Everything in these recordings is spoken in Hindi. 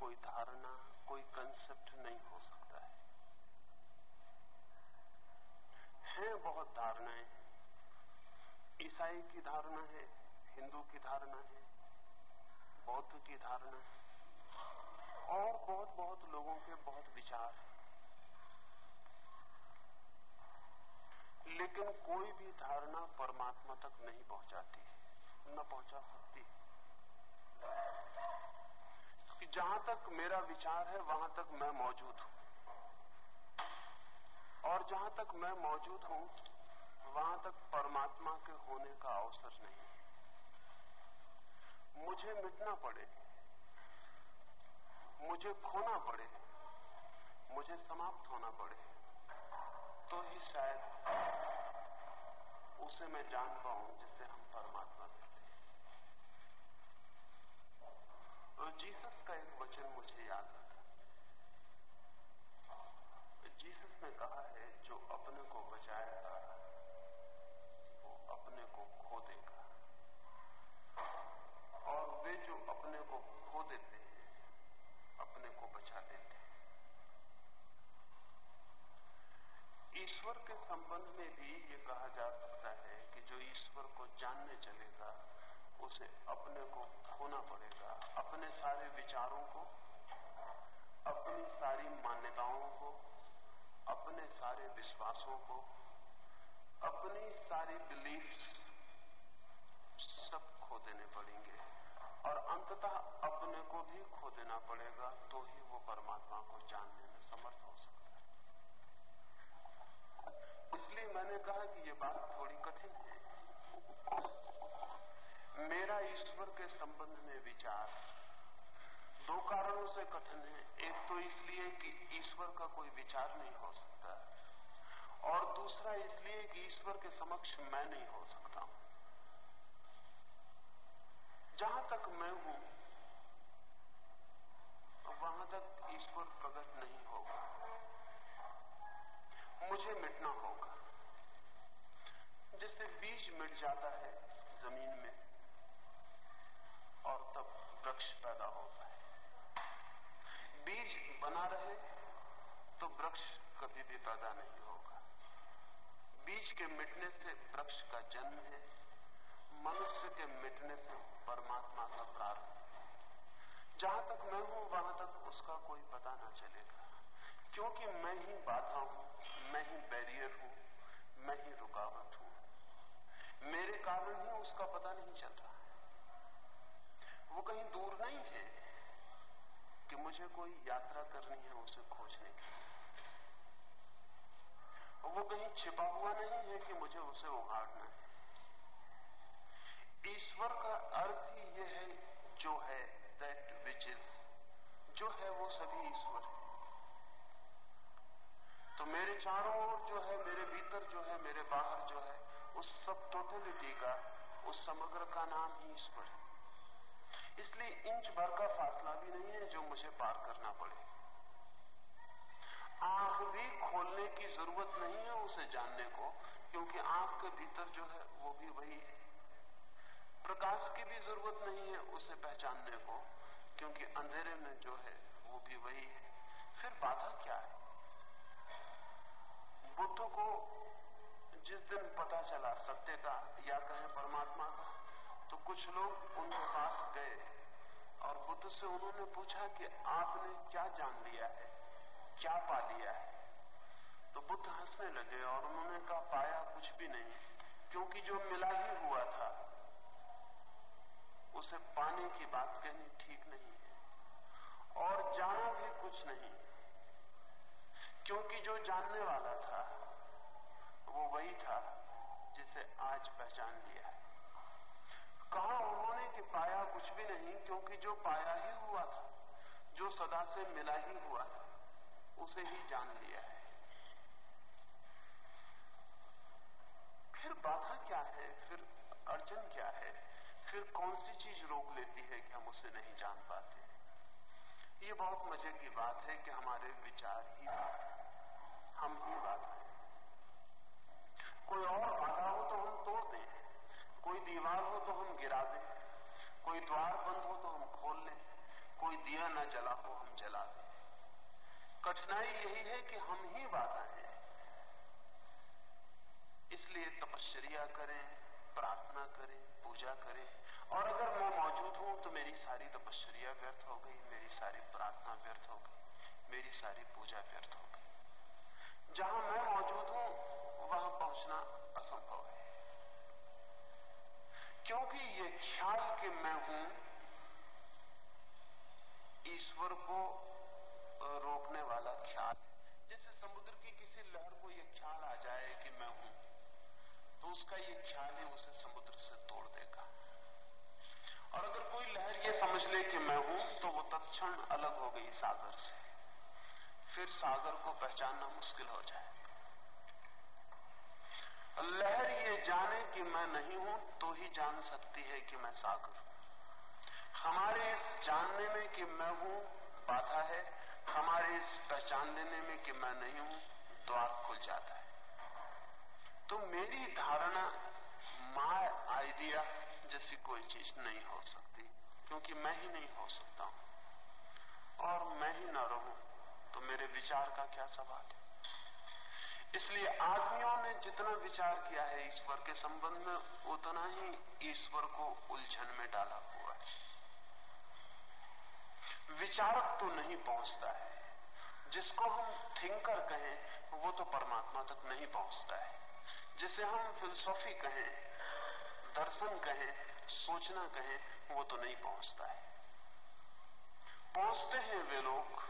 कोई धारणा, कोई कंसेप्ट नहीं हो सकता है। हैं बहुत धारणाएँ। ईसाई की धारणा है, हिंदू की धारणा है, बौद्ध की धारणा है, और बहुत बहुत लोगों के बहुत विचार लेकिन कोई भी धारणा परमात्मा तक नहीं पहुंचाती, न पहुँचा सकती। जहाँ तक मेरा विचार है, वहाँ तक मैं मौजूद हूँ। और जहाँ तक मैं मौजूद हूँ, वहाँ तक परमात्मा के होने का अवसर नहीं मुझे मिटना पड़े, मुझे खोना पड़े, मुझे समाप्त होना पड़े तो ही शायद उसे मैं जान पाऊँ जिसे हम परमात्मा कहते हैं तो जीसस का एक वचन मुझे याद आता जीसस ने कहा है, जो अपने को बचाएगा वो अपने को खो देगा। और वे जो अपने को खो देते हैं, अपने को बचा लेते हैं। ईश्वर के संबंध में भी ये कहा जा सकता है कि जो ईश्वर को जानने चलेगा, उसे अपने को खोना पड़ेगा। अपने सारे विचारों को, अपनी सारी मान्यताओं को, अपने सारे विश्वासों को, अपनी सारी बिलीफ्स सब खो देने पड़ेंगे। और अंततः अपने को भी खो देना पड़ेगा तो ही वो परमात्मा को जानने में समर्थ हो सकता है। इसलिए मैंने कहा कि ये बात थोड़ी कठिन है। मेरा ईश्वर के संबंध में विचार दो कारणों से कठिन है। एक तो इसलिए कि ईश्वर का कोई विचार नहीं हो सकता और दूसरा इसलिए कि ईश्वर के समक्ष मैं नहीं हो सकता। हूँ जहाँ तक मैं हूँ, वहाँ तक ईश्वर प्रकट नहीं होगा। मुझे मिटना होगा। जिससे बीज मिट जाता है ज़मीन में और तब वृक्ष पैदा होता बीज बना रहे तो वृक्ष कभी भी पैदा नहीं होगा। बीज के मिटने से वृक्ष का जन्म है, मनुष्य के मिटने से परमात्मा का प्रारंभ जहाँ तक मैं हूँ, वहाँ तक उसका कोई पता ना चलेगा। क्योंकि मैं ही बाधा हूँ, मैं ही बैरियर हूँ, मैं ही रुकावट हूँ। मेरे कारण ही उसका पता नहीं चल रहा है। वो कहीं दूर नहीं है। कि मुझे कोई यात्रा करनी है, उसे खोजने की वो कहीं छिपा हुआ नहीं है कि मुझे उसे उगाड़ना है। ईश्वर का अर्थ ही ये है, जो है दैट विच इज़ जो है वो सभी ईश्वर है। तो मेरे चारों ओर जो है, मेरे भीतर जो है, मेरे बाहर जो है, उस सब टोटलिटी का, उस समग्र का नाम ही ईश्वर है। इसलिए इंच भर का फासला भी नहीं है जो मुझे पार करना पड़े। आँख भी खोलने की ज़रूरत नहीं है उसे जानने को, क्योंकि आँख के भीतर जो है वो भी वही है। प्रकाश की भी ज़रूरत नहीं है उसे पहचानने को, क्योंकि अंधेरे में जो है वो भी वही है। फिर बाधा क्या है? बुद्ध को जिस दिन पता चला, सत्य का, या कहें परमात्मा का तो कुछ लोग उनके पास गए और बुद्ध से उन्होंने पूछा कि आपने क्या जान लिया है? क्या पा लिया है? तो बुद्ध हंसने लगे और उन्होंने कहा, पाया कुछ भी नहीं, क्योंकि जो मिला ही हुआ था, उसे पाने की बात कहनी ठीक नहीं है। और जाना भी कुछ नहीं, क्योंकि जो जानने वाला था, वो वही था जिसे आज पहचान लिया है। कहा उन्होंने कि पाया कुछ भी नहीं, क्योंकि जो पाया ही हुआ था, जो सदा से मिला ही हुआ था, उसे ही जान लिया है। फिर बाधा क्या है? फिर अर्जन क्या है? फिर कौन सी चीज़ रोक लेती है कि हम उसे नहीं जान पाते? ये बहुत मज़े की बात है कि हमारे विचार ही बात हम ही बात है। कोई और बाधा हो तो हम तोड़ दें कोई दीवार हो तो हम गिरा दें। कोई द्वार बंद हो तो हम खोल लें। कोई दिया न जला हो हम जला दें। कठिनाई यही है कि हम ही बाधा हैं। इसलिए तपश्चर्या करें, प्रार्थना करें, पूजा करें। और अगर मैं मौजूद हूँ तो मेरी सारी तपश्चर्या व्यर्थ हो गई, मेरी सारी प्रार्थना व्यर्थ हो गई, मेरी सारी पूजा व्यर्थ हो गई। जहाँ मैं मौजूद हूँ, वहाँ पहुँचना असंभव है। क्योंकि ये ख्याल कि मैं हूँ, ईश्वर को रोकने वाला ख्याल जैसे समुद्र की किसी लहर को यह ख्याल आ जाए कि मैं हूँ तो उसका ये ख्याल ही उसे समुद्र से तोड़ देगा। और अगर कोई लहर ये समझ ले कि मैं हूँ तो वो तत्क्षण अलग हो गई सागर से। फिर सागर को पहचानना मुश्किल हो जाएगा लहर ये जाने कि मैं नहीं हूँ तो ही जान सकती है कि मैं सागर हमारे इस जानने में कि मैं हूँ, बाधा है। हमारे इस पहचान लेने में कि मैं नहीं हूँ, द्वार खुल जाता है। तो मेरी धारणा माय आइडिया जैसी कोई चीज़ नहीं हो सकती, क्योंकि मैं ही नहीं हो सकता हूँ। और मैं ही ना रहूँ तो मेरे विचार का क्या सवाल है? इसलिए आदमियों ने जितना विचार किया है ईश्वर के संबंध में, उतना ही ईश्वर को उलझन में डाला हुआ है। विचारक तो नहीं पहुँचता है। जिसको हम थिंकर कहें, वो तो परमात्मा तक नहीं पहुँचता है। जिसे हम फिलोसॉफी कहें, दर्शन कहें, सोचना कहें, वो तो नहीं पहुँचता है। पहुँचते हैं वे लोग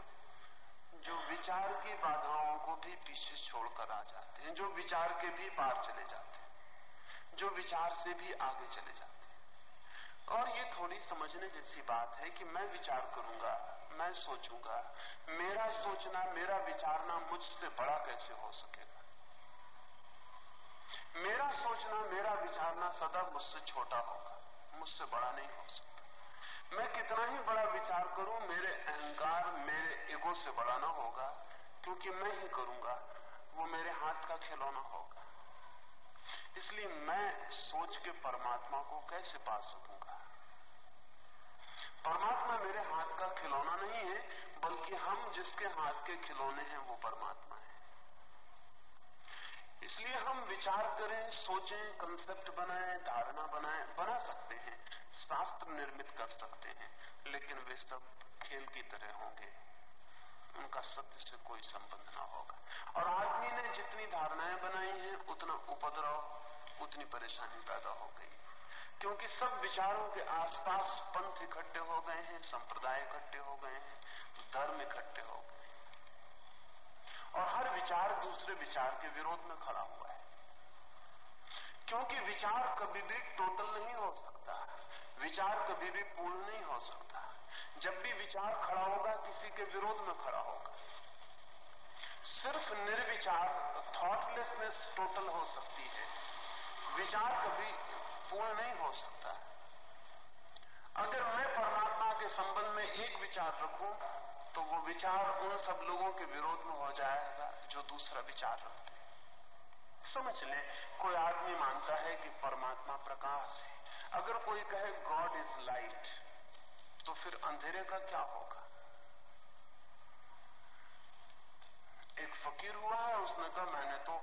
जो विचार की बाधाओं को भी पीछे छोड़कर आ जाते हैं, जो विचार के भी पार चले जाते हैं, जो विचार से भी आगे चले जाते हैं। और ये थोड़ी समझने जैसी बात है कि मैं विचार करूँगा, मैं सोचूँगा, मेरा सोचना, मेरा विचारना मुझसे बड़ा कैसे हो सकेगा? मेरा सोचना, मेरा विचारना सदा मुझसे छोटा होगा, मुझसे बड़ा नहीं हो सकता मैं कितना ही बड़ा विचार करूँ, मेरे अहंकार मेरे ईगो से बड़ा ना होगा, क्योंकि मैं ही करूँगा, वो मेरे हाथ का खिलौना होगा। इसलिए मैं सोच के परमात्मा को कैसे पा सकूँगा? परमात्मा मेरे हाथ का खिलौना नहीं है, बल्कि हम जिसके हाथ के खिलौने हैं, वो परमात्मा है। इसलिए हम विचार करें, सोचें कंसेप्ट बनाएँ, धारणा बनाएँ, बना सकते हैं। शास्त्र निर्मित कर सकते हैं, लेकिन वे सब खेल की तरह होंगे। उनका सत्य से कोई संबंध ना होगा। और आदमी ने जितनी धारणाएँ बनाई हैं, उतना उपद्रव, उतनी परेशानी पैदा हो गई। क्योंकि सब विचारों के आसपास पंथ इकट्ठे हो गए हैं, संप्रदाय इकट्ठे हो गए हैं, धर्म इकट्ठे हो गए और हर विचार दूसरे विचार के विरोध में खड़ा हुआ है। क्योंकि विचार कभी भी टोटल नहीं हो सकता। विचार कभी भी पूर्ण नहीं हो सकता। जब भी विचार खड़ा होगा, किसी के विरोध में खड़ा होगा। सिर्फ़ निर्विचार थॉटलेसनेस टोटल हो सकती है। विचार कभी पूर्ण नहीं हो सकता। अगर मैं परमात्मा के संबंध में एक विचार रखूँ तो वो विचार उन सब लोगों के विरोध में हो जाएगा, जो दूसरा विचार रखते समझ लें, कोई आदमी मानता है कि परमात्मा प्रकाश है। अगर कोई कहे गॉड इज़ लाइट तो फिर अंधेरे का क्या होगा? एक फकीर हुआ है, उसने कहा, मैंने तो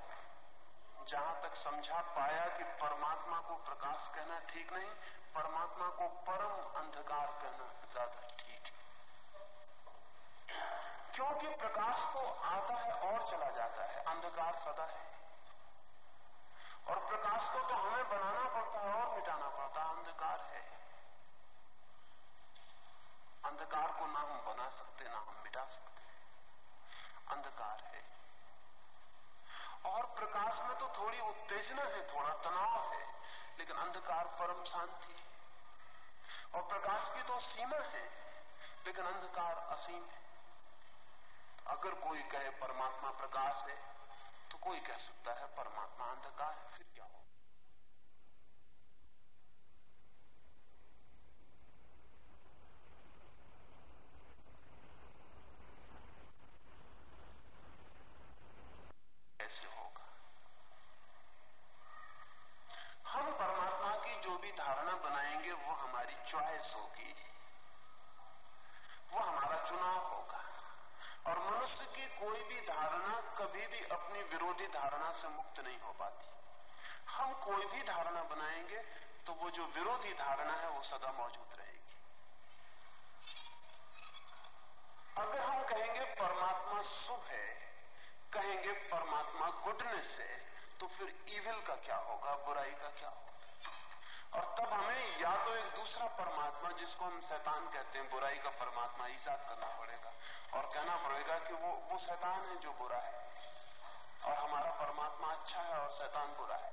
जहाँ तक समझा पाया कि परमात्मा को प्रकाश कहना ठीक नहीं, परमात्मा को परम अंधकार कहना ज़्यादा ठीक है। क्योंकि प्रकाश तो आता है और चला जाता है, अंधकार सदा है। और प्रकाश को तो हमें बनाना पड़ता है और मिटाना पड़ता है। अंधकार है। अंधकार को ना हम बना सकते, ना हम मिटा सकते। अंधकार है। और प्रकाश में तो थोड़ी उत्तेजना है, थोड़ा तनाव है, लेकिन अंधकार परम शांति है। और प्रकाश की तो सीमा है, लेकिन अंधकार असीम है। अगर कोई कहे परमात्मा प्रकाश है कोई कह सकता है परमात्मा अंधकार है फिर क्या हो कैसे होगा हम परमात्मा की जो भी धारणा बनाएँगे वो हमारी चॉइस होगी वो हमारा चुनाव होगा और मनुष्य की कोई भी धारणा कभी भी अपनी विरोधी धारणा से मुक्त नहीं हो पाती हम कोई भी धारणा बनाएँगे तो वो जो विरोधी धारणा है वो सदा मौजूद रहेगी अगर हम कहेंगे परमात्मा शुभ है कहेंगे परमात्मा गुडनेस है तो फिर इविल का क्या होगा बुराई का क्या होगा और तब हमें या तो एक दूसरा परमात्मा जिसको हम शैतान कहते हैं, बुराई का परमात्मा ईजाद करना पड़ेगा। और कहना पड़ेगा कि वो वो शैतान है जो बुरा है। और हमारा परमात्मा अच्छा है और शैतान बुरा है।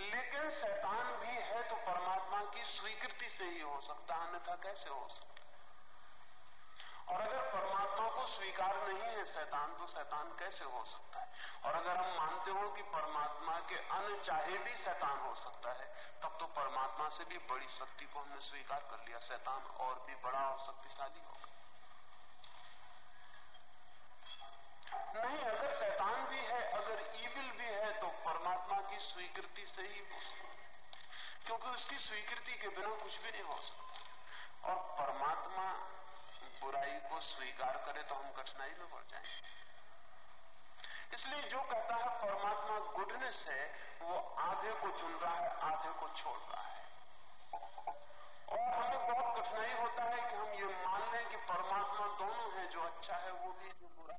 लेकिन शैतान भी है तो परमात्मा की स्वीकृति से ही हो सकता है अन्यथा कैसे हो सकता? और अगर परमात्मा को स्वीकार नहीं है शैतान तो शैतान कैसे हो सकता है? और अगर हम मानते हो कि परमात्मा के अनचाहे भी शैतान हो सकता है तो परमात्मा से भी बड़ी शक्ति को हमने स्वीकार कर लिया। शैतान और भी बड़ा और शक्तिशाली होगा। नहीं, अगर शैतान भी है, अगर ईविल भी है तो परमात्मा की स्वीकृति से ही हो। क्योंकि उसकी स्वीकृति के बिना कुछ भी नहीं हो सकता। और परमात्मा बुराई को स्वीकार करे तो हम कठिनाई में पड़ जाएँगे। इसलिए जो कहता है परमात्मा गुडनेस है, वो आधे को चुन रहा है, आधे को छोड़ रहा है। और हमें बहुत कठिनाई होता है कि हम ये मान लें कि परमात्मा दोनों है, जो अच्छा है वो भी जो बुरा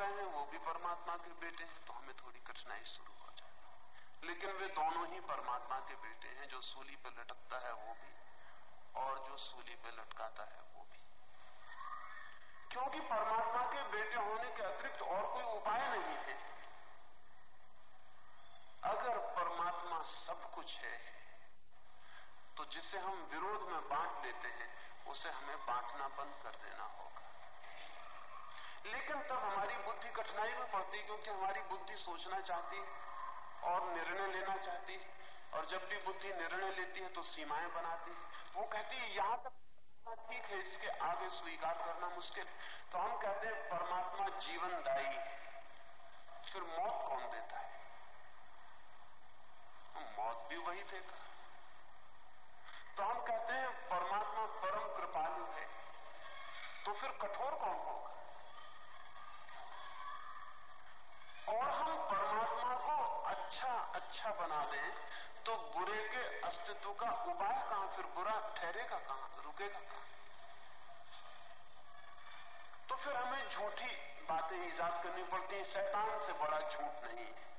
रहे हैं वो भी परमात्मा के बेटे हैं तो हमें थोड़ी कठिनाई शुरू हो जाए। लेकिन वे दोनों ही परमात्मा के बेटे हैं, जो सूली पे लटकता है वो भी, और जो सूली पे लटकाता है वो भी। क्योंकि परमात्मा के बेटे होने के अतिरिक्त और कोई उपाय नहीं है। अगर परमात्मा सब कुछ है तो जिसे हम विरोध में बांट लेते हैं, उसे हमें बांटना बंद कर देना होगा। लेकिन तब हमारी बुद्धि कठिनाई में पड़ती, क्योंकि हमारी बुद्धि सोचना चाहती और निर्णय लेना चाहती। और जब भी बुद्धि निर्णय लेती है तो सीमाएँ बनाती है। वो कहती है, यहाँ तक ठीक है, इसके आगे स्वीकार करना मुश्किल। तो हम कहते हैं, परमात्मा जीवनदायी है। फिर मौत कौन देता है? मौत भी वही देगा तो हम कहते हैं परमात्मा परम कृपालु है तो फिर कठोर कौन होगा और हम परमात्मा को अच्छा अच्छा बना दें तो बुरे के का उपाय कहाँ फिर बुरा ठहरेगा कहाँ? रुकेगा कहाँ? तो फिर हमें झूठी बातें ईजाद करनी पड़ती है। शैतान से बड़ा झूठ नहीं है।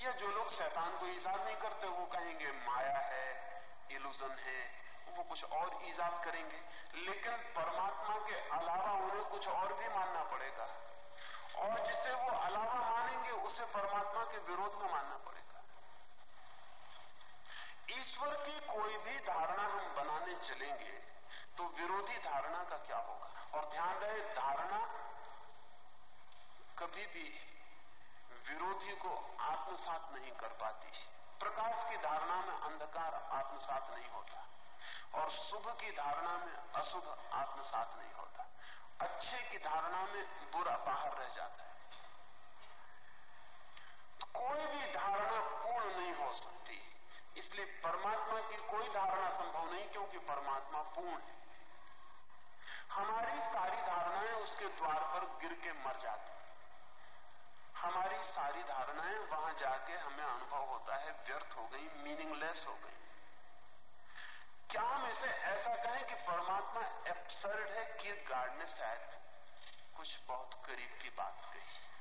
या जो लोग शैतान को ईजाद नहीं करते, वो कहेंगे, माया है इल्यूजन है, वो कुछ और ईजाद करेंगे। लेकिन परमात्मा के अलावा उन्हें कुछ और भी मानना पड़ेगा। और जिसे वो अलावा मानेंगे, उसे परमात्मा के विरोध में मानना पड़ेगा। ईश्वर की कोई भी धारणा हम बनाने चलेंगे तो विरोधी धारणा का क्या होगा? और ध्यान रहे, धारणा कभी भी विरोधी को आत्मसात नहीं कर पाती। प्रकाश की धारणा में अंधकार आत्मसात नहीं होता और शुभ की धारणा में अशुभ आत्मसात नहीं होता। अच्छे की धारणा में बुरा बाहर रह जाता है। तो कोई भी धारणा पूर्ण नहीं हो सकती। इसलिए परमात्मा की कोई धारणा संभव नहीं, क्योंकि परमात्मा पूर्ण है। हमारी सारी धारणाएँ उसके द्वार पर गिर के मर जाती हमारी सारी धारणाएँ वहाँ जाके हमें अनुभव होता है, व्यर्थ हो गई मीनिंगलेस हो गई। क्या हम इसे ऐसा कहें कि परमात्मा एब्सर्ड है कि गार्ड ने शायद कुछ बहुत करीब की बात कही?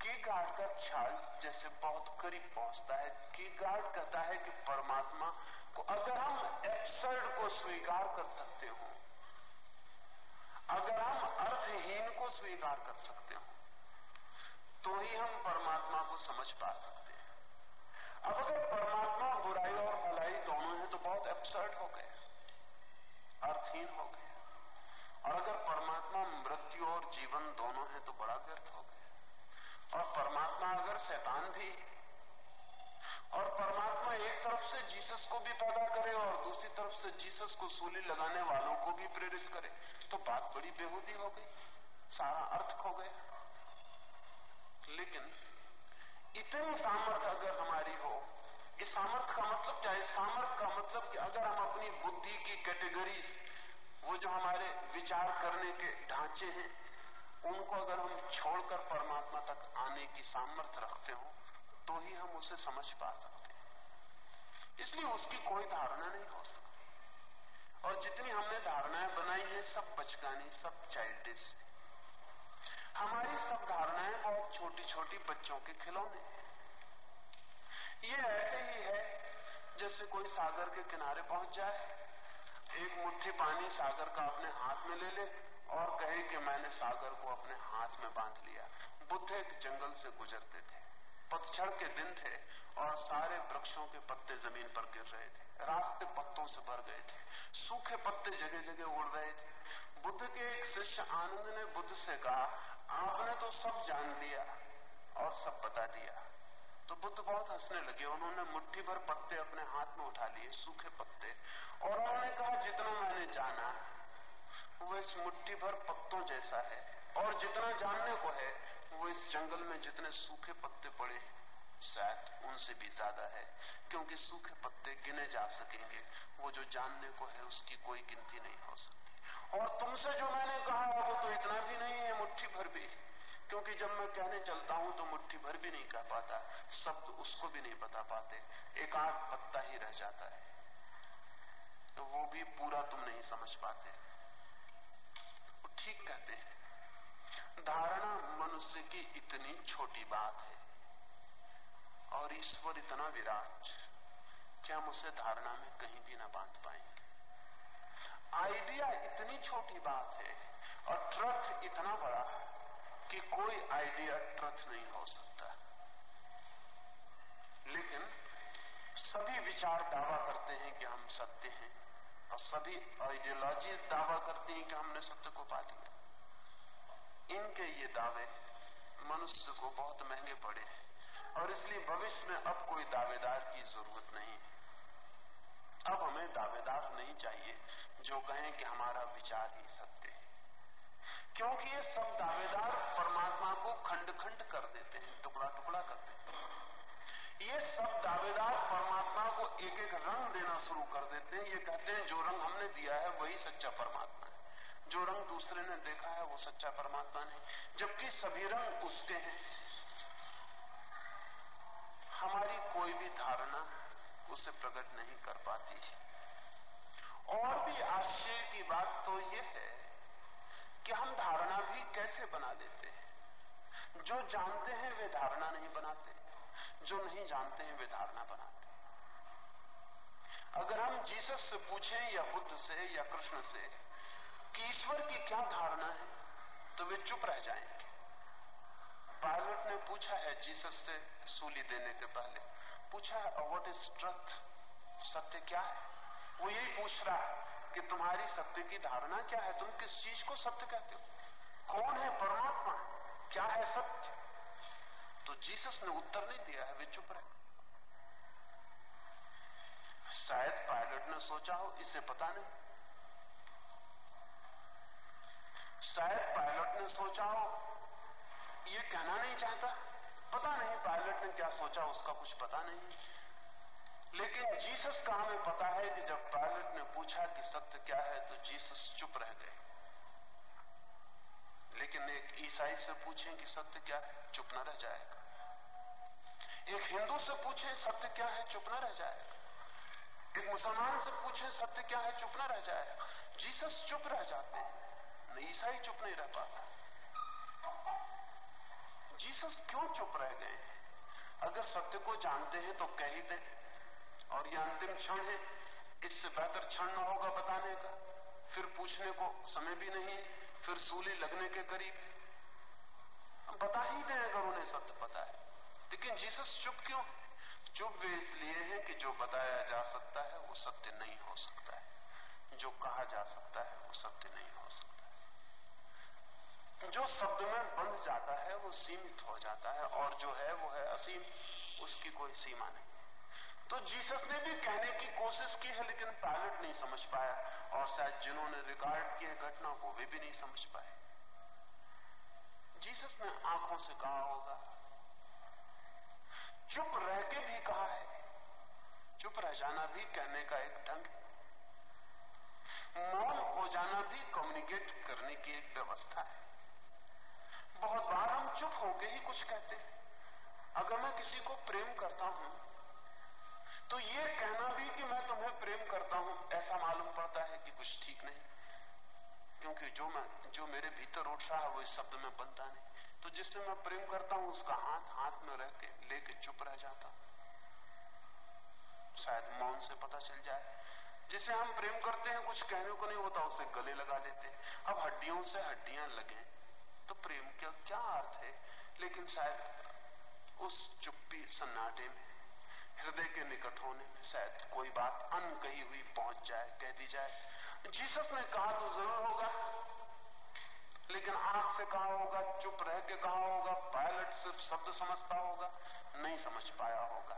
की गार्ड का ख्याल जैसे बहुत करीब पहुँचता है। की गार्ड कहता है कि परमात्मा को अगर हम एब्सर्ड को स्वीकार कर सकते हो, अगर हम अर्थहीन को स्वीकार कर सकते हो तो ही हम परमात्मा को समझ पा सकते हैं। अब अगर परमात्मा बुराई और भलाई दोनों है तो बहुत एब्सर्ड हो गए, अर्थहीन हो गए। और अगर परमात्मा मृत्यु और जीवन दोनों है तो बड़ा व्यर्थ हो गया और परमात्मा अगर शैतान भी, और परमात्मा एक तरफ़ से जीसस को भी पैदा करे और दूसरी तरफ़ से जीसस को सूली लगाने वालों को भी प्रेरित करे तो बात बड़ी बेहूदी हो गई, सारा अर्थ खो गया। लेकिन इतनी सामर्थ अगर हमारी हो, इस सामर्थ का मतलब क्या? है सामर्थ का मतलब कि अगर हम अपनी बुद्धि की कैटेगरीज, वो जो हमारे विचार करने के ढांचे हैं उनको अगर हम छोड़कर परमात्मा तक आने की सामर्थ्य रखते हो तो ही हम उसे समझ पा सकते हैं। इसलिए उसकी कोई धारणा नहीं हो सकती। और जितनी हमने धारणाएँ बनाई हैं, सब बचकानी, सब चाइल्डिश हमारी सब धारणाएँ बहुत छोटी छोटी बच्चों के खिलौने ये ऐसे ही है, जैसे कोई सागर के किनारे पहुँच जाए, एक मुट्ठी पानी सागर का अपने हाथ में ले ले और कहे कि मैंने सागर को अपने हाथ में बाँध लिया। बुद्ध एक जंगल से गुजरते थे। पतझड़ के दिन थे और सारे वृक्षों के पत्ते ज़मीन पर गिर रहे थे। रास्ते पत्तों से भर गए थे। सूखे पत्ते जगह जगह उड़ रहे थे। बुद्ध के एक शिष्य आनंद ने बुद्ध से कहा, आपने तो सब जान लिया और सब बता दिया। तो बुद्ध बहुत हंसने लगे। उन्होंने मुट्ठी भर पत्ते अपने हाथ में उठा लिए, सूखे पत्ते। और उन्होंने कहा, जितना मैंने जाना, वो इस मुट्ठी भर पत्तों जैसा है। और जितना जानने को है, वो इस जंगल में जितने सूखे पत्ते पड़े शायद उनसे भी ज़्यादा है, क्योंकि सूखे पत्ते गिने जा सकेंगे। वो जो जानने को है, उसकी कोई गिनती नहीं हो सकती। और तुमसे जो मैंने कहा, वो तो इतना भी नहीं है, मुट्ठी भर भी क्योंकि जब मैं कहने चलता हूँ तो मुट्ठी भर भी नहीं कह पाता। शब्द तो उसको भी नहीं बता पाते। एक आध पत्ता ही रह जाता है। तो वो भी पूरा तुम नहीं समझ पाते। ठीक कहते हैं। धारणा मनुष्य की इतनी छोटी बात है। और ईश्वर इतना विराट कि हम उसे धारणा में कहीं भी ना बाँध पाएँगे। आइडिया इतनी छोटी बात है और ट्रथ इतना बड़ा कि कोई आइडिया ट्रथ नहीं हो सकता। लेकिन सभी विचार दावा करते हैं कि हम सत्य हैं। और सभी आइडियोलॉजीज दावा करती हैं कि हमने सत्य को पा लिया। इनके ये दावे मनुष्य को बहुत महँगे पड़े हैं। और इसलिए भविष्य में अब कोई दावेदार की ज़रूरत नहीं अब हमें दावेदार नहीं चाहिए, जो कहें कि हमारा विचार ही सत्य है। क्योंकि ये सब दावेदार परमात्मा को खंड खंड कर देते हैं टुकड़ा टुकड़ा कर देते हैं। ये सब दावेदार परमात्मा को एक एक रंग देना शुरू कर देते हैं। ये कहते हैं, जो रंग हमने दिया है, वही सच्चा परमात्मा है। जो रंग दूसरे ने देखा है, वो सच्चा परमात्मा नहीं। जबकि सभी रंग उसके हैं। हमारी कोई भी धारणा उसे प्रकट नहीं कर पाती है। और भी आश्चर्य की बात तो ये है कि हम धारणा भी कैसे बना लेते हैं? जो जानते हैं, वे धारणा नहीं बनाते। जो नहीं जानते हैं, वे धारणा बनाते हैं। अगर हम जीसस से पूछें, या बुद्ध से, या कृष्ण से, कि ईश्वर की क्या धारणा है तो वे चुप रह जाएँगे। पायलट ने पूछा है जीसस से सूली देने के पहले, पूछा है व्हाट इज़ ट्रथ सत्य क्या है? वो यही पूछ रहा है कि तुम्हारी सत्य की धारणा क्या है? तुम किस चीज़ को सत्य कहते हो? कौन है परमात्मा? क्या है सत्य? तो जीसस ने उत्तर नहीं दिया है, वे चुप रहे। शायद पायलट ने सोचा हो, इसे पता नहीं। शायद पायलट ने सोचा हो, ये कहना नहीं चाहता। पता नहीं, पायलट ने क्या सोचा, उसका कुछ पता नहीं। लेकिन जीसस का हमें पता है कि जब पायलट ने पूछा कि सत्य क्या है तो जीसस चुप रह गए लेकिन एक ईसाई से पूछें कि सत्य क्या है? चुप न रह जाएगा। एक हिंदू से पूछें, सत्य क्या है? चुप न रह जाएगा। एक मुसलमान से पूछें, सत्य क्या है? चुप न रह जाएगा। जीसस चुप रह जाते हैं। ईसाई चुप नहीं रह पाता। जीसस क्यों चुप रह गए? अगर सत्य को जानते हैं तो कह ही दें। और यह अंतिम क्षण है। इससे बेहतर क्षण न होगा बताने का। फिर पूछने को समय भी नहीं, फिर सूली लगने के करीब। बता ही दें अगर उन्हें सत्य पता है। लेकिन जीसस चुप क्यों? चुप वे इसलिए है कि जो बताया जा सकता है, वो सत्य नहीं हो सकता है। जो कहा जा सकता है, वो सत्य नहीं हो सकता है। जो शब्द में बंध जाता है, वो सीमित हो जाता है, और जो है, वो है असीम। उसकी कोई सीमा नहीं। तो जीसस ने भी कहने की कोशिश की है, लेकिन पायलट नहीं समझ पाया, और शायद जिन्होंने रिकॉर्ड किए घटना को वे भी नहीं समझ पाए। जीसस ने आँखों से कहा होगा। चुप रह के भी कहा है। चुप रह जाना भी कहने का एक ढंग है। मौन हो जाना भी कम्युनिकेट करने की एक व्यवस्था है। बहुत बार हम चुप होके ही कुछ कहते हैं। अगर मैं किसी को प्रेम करता हूँ तो ये कहना भी कि मैं तुम्हें प्रेम करता हूँ, ऐसा मालूम पड़ता है कि कुछ ठीक नहीं। क्योंकि जो मैं, जो मेरे भीतर उठ रहा है, वो इस शब्द में बनता नहीं। तो जिससे मैं प्रेम करता हूँ, उसका हाथ हाथ में रह के लेके चुप रह जाता। शायद मौन से पता चल जाए। जिसे हम प्रेम करते हैं, कुछ कहने को नहीं होता, उसे गले लगा लेते अब हड्डियों से हड्डियाँ लगे तो प्रेम का क्या अर्थ है? लेकिन शायद उस चुप्पी सन्नाटे में, हृदय के निकट होने में शायद कोई बात अन कही हुई पहुँच जाए, कह दी जाए। जीसस ने कहा तो ज़रूर होगा। लेकिन आँख से कहा होगा, चुप रह के कहा होगा, पायलट सिर्फ़ शब्द समझता होगा, नहीं समझ पाया होगा।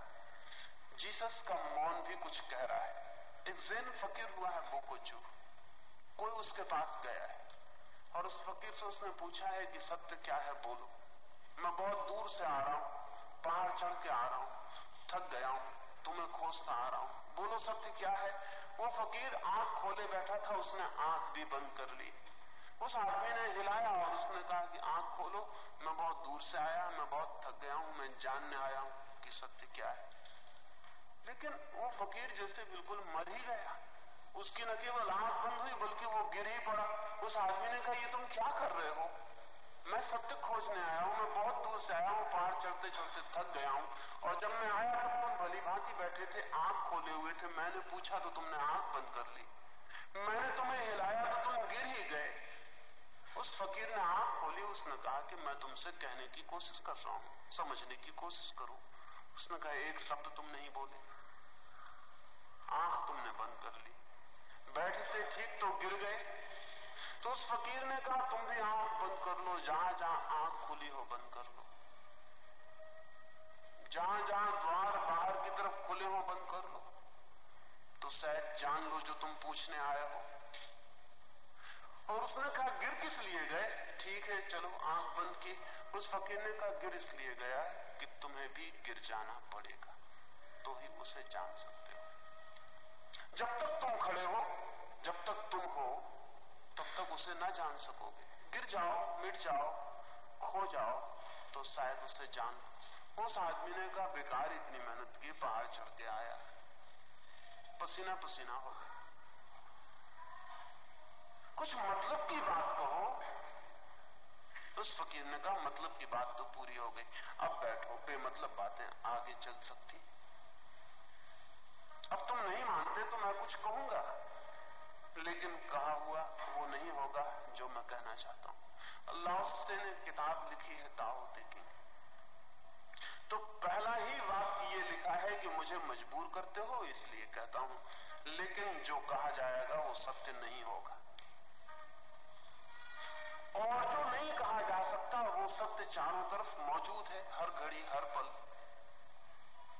जीसस का मौन भी कुछ कह रहा है। एक जैन फकीर हुआ है बोकोचू कोई उसके पास गया है। और उस फकीर से उसने पूछा है कि, सत्य क्या है, बोलो। मैं बहुत दूर से आ रहा हूँ, पहाड़ चढ़ के आ रहा हूँ, थक गया हूँ, तुम्हें खोजता आ रहा हूँ। बोलो, सत्य क्या है? वो फकीर आँख खोले बैठा था, उसने आँख भी बंद कर ली। उस आदमी ने हिलाया और उसने कहा कि आँख खोलो, मैं बहुत दूर से आया, मैं बहुत थक गया हूँ, मैं जानने आया हूँ कि सत्य क्या है। लेकिन वो फकीर जैसे बिल्कुल मर ही गया। उसकी न केवल आँख बंद हुई, बल्कि वो गिर ही पड़ा। उस आदमी ने कहा, ये तुम क्या कर रहे हो? मैं सत्य खोजने आया हूँ, मैं बहुत दूर से आया हूँ, पहाड़ चढ़ते चढ़ते थक गया हूँ। और जब मैं आया तो तुम भली भांति बैठे थे, आँख खोले हुए थे। मैंने पूछा तो तुमने आँख बंद कर ली। मैंने तुम्हें हिलाया तो तुम गिर ही गए। उस फकीर ने आँख खोली, उसने कहा कि मैं तुमसे कहने की कोशिश कर रहा हूँ, समझने की कोशिश करो। उसने कहा, एक शब्द तुम नहीं बोले आँख तुमने बंद कर ली बैठते ठीक तो गिर गए तो उस फकीर ने कहा तुम भी आँख बंद कर लो जहाँ जहाँ आँख खुली हो बंद कर लो जहाँ जहाँ द्वार बाहर की तरफ़ खुले हो बंद कर लो तो शायद जान लो जो तुम पूछने आए हो और उसने कहा गिर किस लिए गए ठीक है चलो आँख बंद की उस फकीर ने कहा गिर इसलिए गया कि तुम्हें भी गिर जाना पड़ेगा तो ही उसे जान सकते हो। जब तक तुम खड़े हो, जब तक तुम हो, तब तक उसे ना जान सकोगे। गिर जाओ, मिट जाओ, खो जाओ तो शायद उसे जान। उस आदमी ने कहा बेकार इतनी मेहनत की पहाड़ चढ़ के आया। पसीना पसीना हो गया। कुछ मतलब की बात कहो। उस फकीर ने कहा मतलब की बात तो पूरी हो गई। अब बैठो, बेमतलब बातें आगे चल सकती मानते तो मैं कुछ कहूँगा, लेकिन कहा हुआ वो नहीं होगा जो मैं कहना चाहता हूँ। अल्लाह ने किताब लिखी है ताओ देखी तो पहला ही वाक्य ये लिखा है कि मुझे मजबूर करते हो, इसलिए कहता हूँ। लेकिन जो कहा जाएगा वो सत्य नहीं होगा। और जो नहीं कहा जा सकता, वो सत्य चारों तरफ़ मौजूद है, हर घड़ी, हर पल।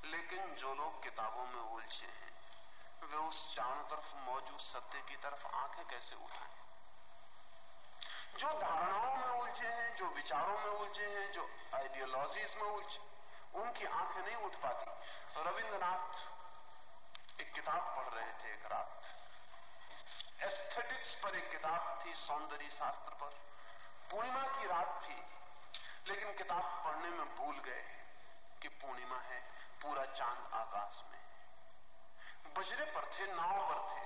लेकिन जो लोग किताबों में उलझे हैं वे उस चारों तरफ़ मौजूद सत्य की तरफ़ आँखें कैसे उठाएँ? जो धारणाओं में उलझे हैं, जो विचारों में उलझे हैं, जो आइडियोलॉजीज में उलझे उनकी आँखें नहीं उठ पाती। रविन्द्रनाथ एक किताब पढ़ रहे थे एक रात। एस्थेटिक्स पर एक किताब थी, सौंदर्य शास्त्र पर। पूर्णिमा की रात थी, लेकिन किताब पढ़ने में भूल गए कि पूर्णिमा है, पूरा चाँद आकाश में। बजरे पर थे, नाव पर थे।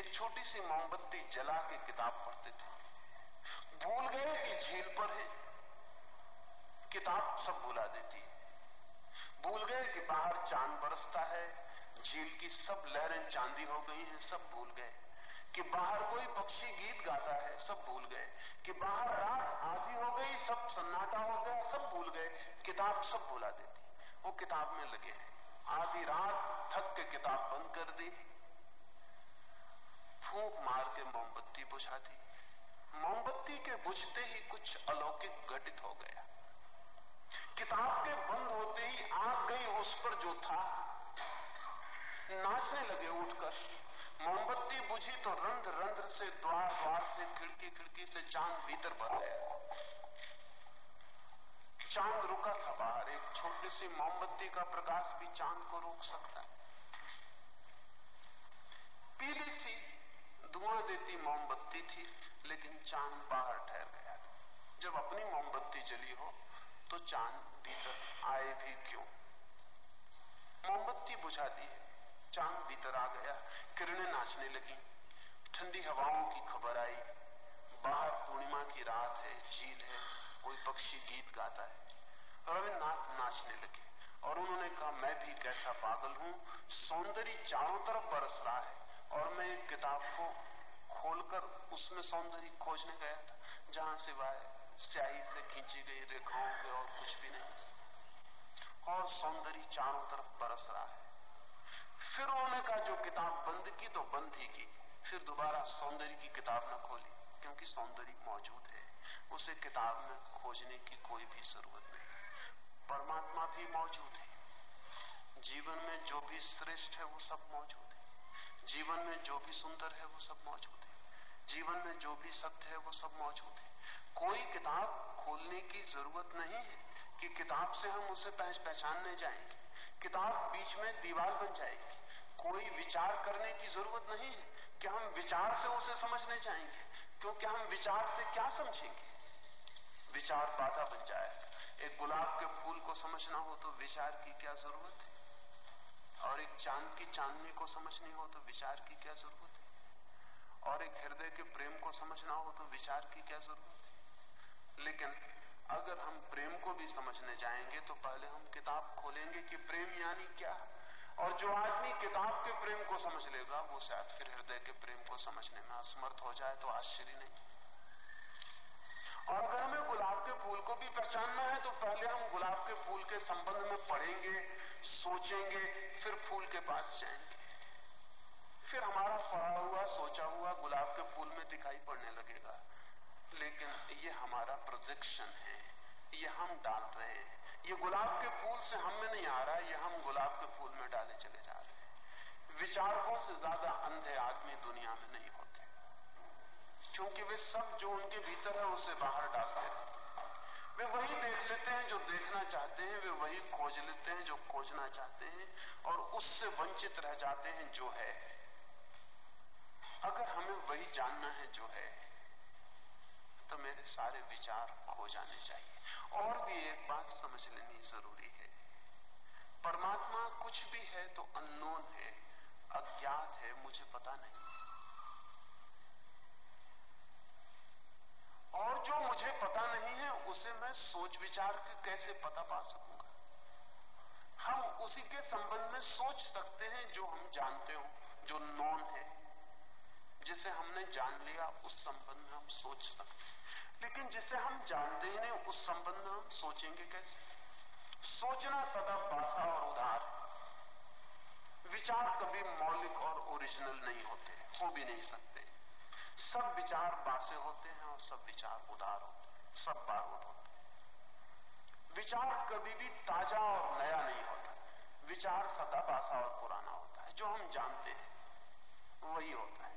एक छोटी सी मोमबत्ती जला के किताब पढ़ते थे। भूल गए कि झील पर है। किताब सब भुला देती है। भूल गए कि बाहर चाँद बरसता है। झील की सब लहरें चांदी हो गई हैं, सब भूल गए। कि बाहर कोई पक्षी गीत गाता है, सब भूल गए। कि बाहर रात आधी हो गई, सब सन्नाटा हो गया, सब भूल गए। किताब सब भुला देती। वो किताब में लगे आधी रात थक के किताब बंद कर दी। फूक मार के मोमबत्ती बुझा दी। मोमबत्ती के बुझते ही कुछ अलौकिक घटित हो गया। किताब के बंद होते ही आग गई उस पर जो था। नाचने लगे उठकर। मोमबत्ती बुझी तो रंध्र रंध्र से द्वार द्वार से खिड़की खिड़की से चाँद भीतर भर गया। चाँद रुका था बाहर, एक छोटी सी मोमबत्ती का प्रकाश भी चाँद को रोक सकता है। पीली सी धुआँ देती मोमबत्ती थी, लेकिन चाँद बाहर ठहर गया। जब अपनी मोमबत्ती जली हो तो चाँद भीतर आए भी क्यों? मोमबत्ती बुझा दी है। चाँद भीतर आ गया, किरणें नाचने लगी। ठंडी हवाओं की खबर आई, बाहर पूर्णिमा की रात है, झील है। कोई पक्षी गीत गाता है। रविन्द्रनाथ नाचने लगे और उन्होंने कहा, मैं भी कैसा पागल हूँ। सौंदर्य चारों तरफ़ बरस रहा है और मैं एक किताब को खोलकर उसमें सौंदर्य खोजने गया था, जहाँ सिवाय स्याही से खींची गई रेखाओं के और कुछ भी नहीं और सौंदर्य चारों तरफ़ बरस रहा है। फिर उन्होंने कहा, जो किताब बंद की तो बंद ही की। फिर दोबारा सौंदर्य की किताब न खोली, क्योंकि सौंदर्य मौजूद है। उसे किताब में खोजने की कोई भी ज़रूरत नहीं। परमात्मा भी मौजूद है। जीवन में जो भी श्रेष्ठ है, वो सब मौजूद है। जीवन में जो भी सुंदर है, वो सब मौजूद है। जीवन में जो भी सत्य है, वो सब मौजूद है। कोई किताब खोलने की ज़रूरत नहीं है कि किताब से हम उसे पहच, पहचानने जाएँगे। किताब बीच में दीवार बन जाएगी। कोई विचार करने की ज़रूरत नहीं है कि हम विचार से उसे समझने जाएँगे, क्योंकि हम विचार से क्या समझेंगे? विचार बाधा बन जाए। एक गुलाब के फूल को समझना हो तो विचार की क्या ज़रूरत है? और एक चाँद की चांदनी को समझनी हो तो विचार की क्या ज़रूरत है? और एक हृदय के प्रेम को समझना हो तो विचार की क्या ज़रूरत है? लेकिन अगर हम प्रेम को भी समझने जाएँगे तो पहले हम किताब खोलेंगे कि प्रेम यानी क्या? और जो आदमी किताब के प्रेम को समझ लेगा, वो शायद फिर हृदय के प्रेम को समझने में असमर्थ हो जाए तो आश्चर्य नहीं। और अगर हमें गुलाब के फूल को भी पहचानना है तो पहले हम गुलाब के फूल के संबंध में पढ़ेंगे, सोचेंगे, फिर फूल के पास जाएँगे। फिर हमारा फड़ा हुआ, सोचा हुआ गुलाब के फूल में दिखाई पड़ने लगेगा। लेकिन ये हमारा प्रोजेक्शन है। ये हम डाल रहे हैं। ये गुलाब के फूल से हम में नहीं आ रहा ये हम गुलाब के फूल में डाले चले जा रहे हैं। विचारकों से ज़्यादा अंधे आदमी दुनिया में नहीं होते। क्योंकि वे सब जो उनके भीतर है उसे बाहर डालते हैं। वे वही देख लेते हैं जो देखना चाहते हैं, वे वही खोज लेते हैं जो खोजना चाहते हैं और उससे वंचित रह जाते हैं जो है। अगर हमें वही जानना है जो है तो मेरे सारे विचार खो जाने चाहिए। और भी एक बात समझ लेनी ज़रूरी है। परमात्मा कुछ भी है तो अननोन है, अज्ञात है, मुझे पता नहीं। और जो मुझे पता नहीं है, उसे मैं सोच विचार के कैसे पता पा सकूँगा? हम उसी के संबंध में सोच सकते हैं जो हम जानते हो, जो नॉन है। जिसे हमने जान लिया, उस संबंध में हम सोच सकते हैं। लेकिन जिसे हम जानते ही नहीं, उस संबंध में हम सोचेंगे कैसे? सोचना सदा बासा और उधार विचार कभी मौलिक और ओरिजिनल नहीं होते, हो भी नहीं सकते। सब विचार बासे होते हैं और सब विचार उदार होते सब बारूद होते विचार कभी भी ताज़ा और नया नहीं होता। विचार सदा पासा और पुराना होता है। जो हम जानते हैं, वही होता है।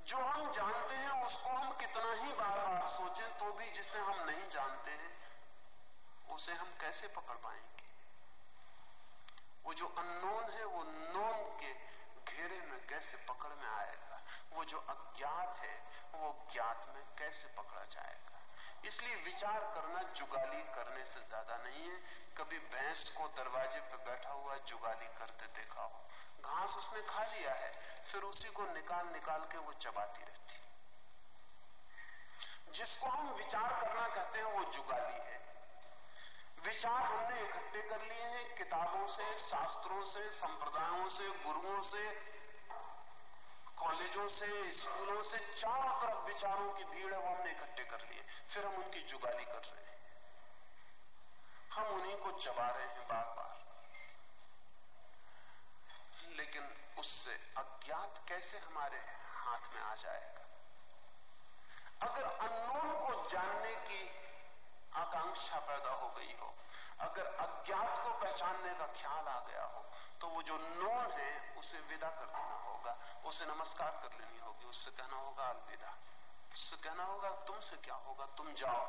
जो हम जानते हैं, उसको हम कितना ही बार बार सोचें तो भी जिसे हम नहीं जानते हैं, उसे हम कैसे पकड़ पाएँगे? वो जो अननोन है, वो नोन के घेरे में कैसे, पकड़ में आएगा? वो जो अज्ञात है, वो ज्ञात में कैसे पकड़ा जाएगा? इसलिए विचार करना जुगाली करने से ज़्यादा नहीं है। कभी भैंस को दरवाजे पर बैठा हुआ जुगाली करते देखा हो। घास उसने खा लिया है, फिर उसी को निकाल निकाल के वो चबाती रहती। जिसको हम विचार करना कहते हैं, वो जुगाली है। विचार हमने इकट्ठे कर लिए हैं, किताबों से, शास्त्रों से, संप्रदायों से, गुरुओं से कॉलेजों से, स्कूलों से चारों तरफ़ विचारों की भीड़ है वो हमने इकट्ठे कर लिए फिर हम उनकी जुगाली कर रहे हैं। हम उन्हीं को चबा रहे हैं बार बार लेकिन उससे अज्ञात कैसे हमारे हाथ में आ जाएगा? अगर अननोन को जानने की आकांक्षा पैदा हो गई हो, अगर अज्ञात को पहचानने का ख्याल आ गया हो तो वो जो नोन है, उसे विदा कर देना होगा। उसे नमस्कार कर लेनी होगी। उससे कहना होगा, अलविदा। उससे कहना होगा, तुमसे क्या होगा? तुम जाओ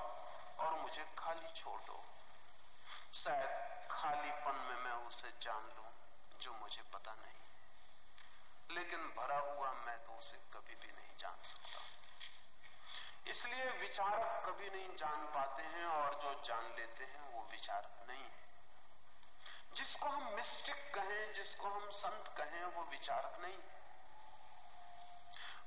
और मुझे खाली छोड़ दो। शायद खालीपन में मैं उसे जान लू, जो मुझे पता नहीं। लेकिन भरा हुआ मैं तो उसे कभी भी नहीं जान सकता। इसलिए विचारक कभी नहीं जान पाते हैं और जो जान लेते हैं, वो विचारक नहीं है। जिसको हम मिस्टिक कहें, जिसको हम संत कहें, वो विचारक नहीं।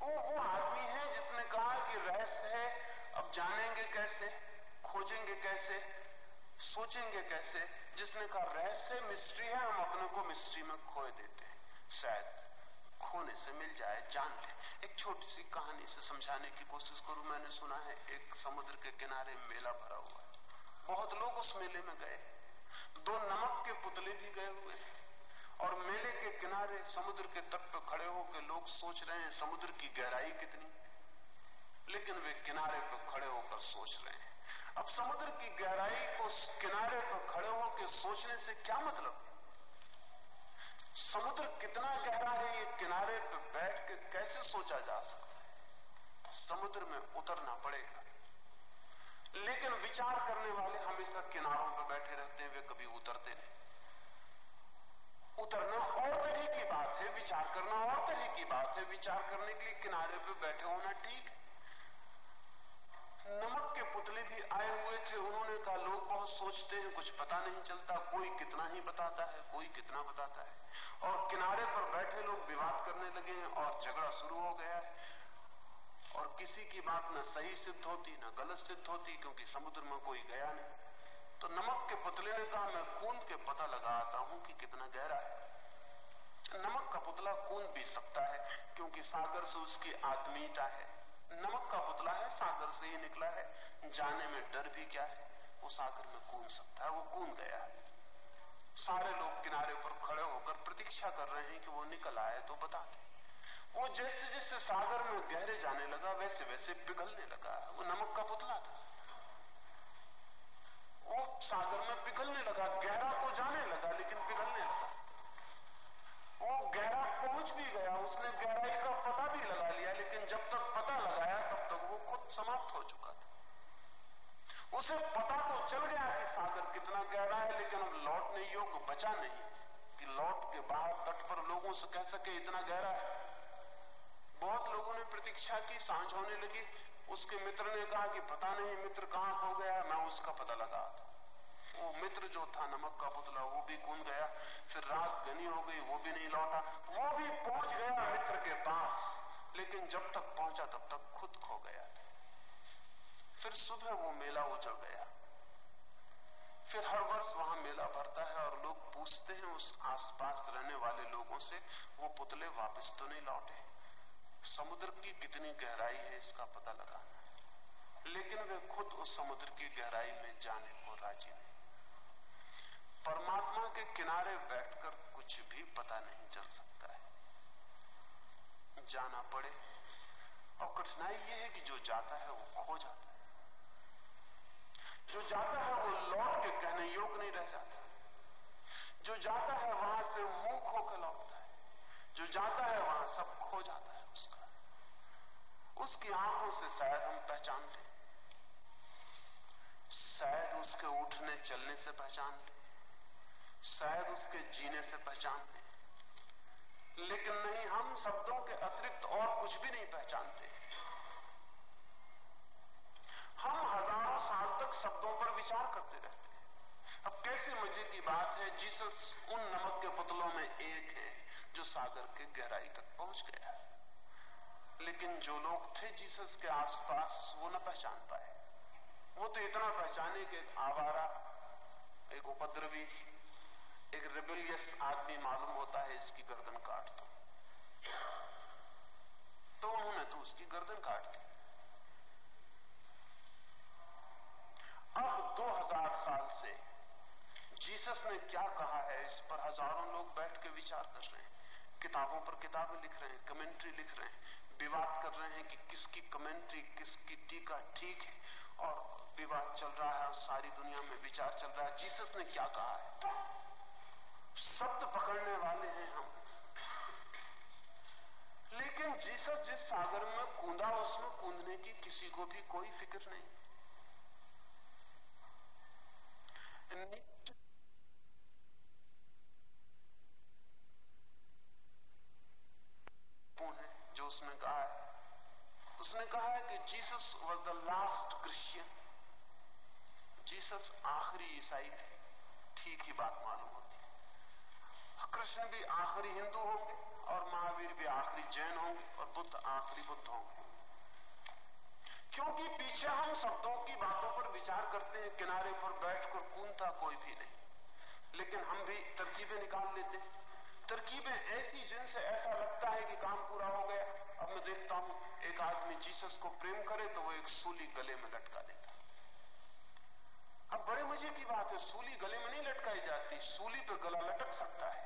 वो वो आदमी है जिसने कहा कि रहस्य है, अब जानेंगे कैसे, खोजेंगे कैसे, सोचेंगे कैसे। जिसने कहा रहस्य मिस्ट्री है, हम अपने को मिस्ट्री में खोए देते हैं। शायद खोने से मिल जाए, जान ले। एक छोटी सी कहानी से समझाने की कोशिश करूँ, मैंने सुना है, एक समुद्र के किनारे मेला भरा हुआ है। बहुत लोग उस मेले में गए। दो नमक के पुतले भी गए हुए हैं और मेले के किनारे समुद्र के तट पर खड़े होकर लोग सोच रहे हैं, समुद्र की गहराई कितनी लेकिन वे किनारे पर खड़े होकर सोच रहे हैं। अब समुद्र की गहराई को किनारे पर खड़े होकर सोचने से क्या मतलब समुद्र कितना गहरा है, ये किनारे पर बैठ के कैसे सोचा जा सकता है? समुद्र में उतरना पड़ेगा। लेकिन विचार करने वाले हमेशा किनारों पर बैठे रहते हैं, वे कभी उतरते नहीं। उतरना और तरह की बात है, विचार करना और तरह की बात है। विचार करने के लिए किनारे पर बैठे होना ठीक है। नमक के पुतले भी आए हुए थे, उन्होंने कहा, लोग बहुत सोचते हैं, कुछ पता नहीं चलता, कोई कितना ही बताता है, कोई कितना बताता है। और किनारे पर बैठे लोग विवाद करने लगे हैं और झगड़ा शुरू हो गया है। और किसी की बात न सही सिद्ध होती, न गलत सिद्ध होती, क्योंकि समुद्र में कोई गया नहीं। तो नमक के पुतले ने कहा मैं कूद के पता लगाता हूँ कि कितना गहरा है। नमक का पुतला कूद भी सकता है, क्योंकि सागर से उसकी आत्मीयता है। नमक का पुतला है, सागर से ही निकला है। जाने में डर भी क्या है? वो सागर में कूद सकता है, वो कूद गया है। सारे लोग किनारे पर खड़े होकर प्रतीक्षा कर रहे हैं कि वो निकल आए तो बता दे। वो जैसे जैसे सागर में गहरे जाने लगा, वैसे वैसे पिघलने लगा। वो नमक का पुतला था। वो सागर में पिघलने लगा, गहरा तो जाने लगा, लेकिन पिघलने लगा। वो गहरा पहुँच भी गया, उसने गहराई का पता भी लगा लिया, लेकिन जब तक पता लगाया, तब तक वो खुद समाप्त हो चुका था। उसे पता तो चल गया कि सागर कितना गहरा है, लेकिन अब लौटने योग्य बचा नहीं कि लौट के बाहर तट पर लोगों से कह सके, इतना गहरा है। बहुत लोगों ने प्रतीक्षा की, साँझ होने लगी। उसके मित्र ने कहा कि पता नहीं मित्र कहाँ खो गया। मैं उसका पता लगा वो मित्र जो था, नमक का पुतला, वो भी कूद गया। फिर रात घनी हो गई, वो भी नहीं लौटा। वो भी पहुँच गया मित्र के पास। लेकिन जब तक पहुँचा, तब तक खुद खो गया फिर सुबह वो मेला उजड़ गया। फिर हर वर्ष वहाँ मेला भरता है और लोग पूछते हैं उस आसपास रहने वाले लोगों से, वो पुतले वापस तो नहीं लौटे। समुद्र की कितनी गहराई है इसका पता लगाना लेकिन वे खुद उस समुद्र की गहराई में जाने को राज़ी नहीं। परमात्मा के किनारे बैठकर कुछ भी पता नहीं चल सकता है। जाना पड़े और कठिनाई यह है कि जो जाता है वो खो जाता है। जो जाता है वो लौट के कहने योग्य नहीं रह जाता। जो जाता है वहाँ से मुँह खोकर लौटता है। जो जाता है वहाँ सब खो जाता है। उसका उसकी आँखों से शायद हम पहचान लें। शायद उसके उठने, चलने से पहचान लें। शायद उसके जीने से पहचान लें। लेकिन नहीं, हम शब्दों के अतिरिक्त और कुछ भी नहीं पहचानते। हम हज़ारों साल तक शब्दों पर विचार करते रहते हैं। अब कैसे मज़े की बात है, जीसस उन नमक के पुतलों में एक है, जो सागर के गहराई तक पहुँच गया है। लेकिन जो लोग थे जीसस के आसपास, वो न पहचान पाए। वो तो इतना पहचाने कि आवारा, एक उपद्रवी, एक रिबिलियस आदमी मालूम होता है इसकी गर्दन काट दो। तो उन्होंने तो उसकी गर्दन काट दी। अब 2000 साल से जीसस ने क्या कहा है, इस पर हज़ारों लोग बैठ के विचार कर रहे हैं। किताबों पर किताबें लिख रहे हैं, कमेंट्री लिख रहे हैं। विवाद कर रहे हैं कि किसकी कमेंट्री किसकी टीका ठीक है और विवाद चल रहा है और सारी दुनिया में विचार चल रहा है। जीसस ने क्या कहा है? शब्द पकड़ने वाले हैं हम। लेकिन जीसस जिस सागर में कूदा, उसमें कूदने की किसी को भी कोई फ़िक्र नहीं जो उसने कहा है उसने कहा है कि Jesus was the last Christian Jesus आखिरी ईसाई थे। ठीक ही बात मालूम होती है। कृष्ण भी आखिरी हिंदू होंगे और महावीर भी आखिरी जैन होंगे और बुद्ध आखिरी बुद्ध होंगे। क्योंकि पीछे हम शब्दों की बातों पर विचार करते हैं, किनारे पर बैठकर कूदता कोई भी नहीं। लेकिन हम भी तरकीबें निकाल लेते हैं। तरकीबें ऐसी, जिनसे ऐसा लगता है कि काम पूरा हो गया। अब मैं देखता हूँ एक आदमी जीसस को प्रेम करे तो वो एक सूली गले में लटका देता अब बड़े मज़े की बात है, सूली गले में नहीं लटकाई जाती, सूली पे गला लटक सकता है।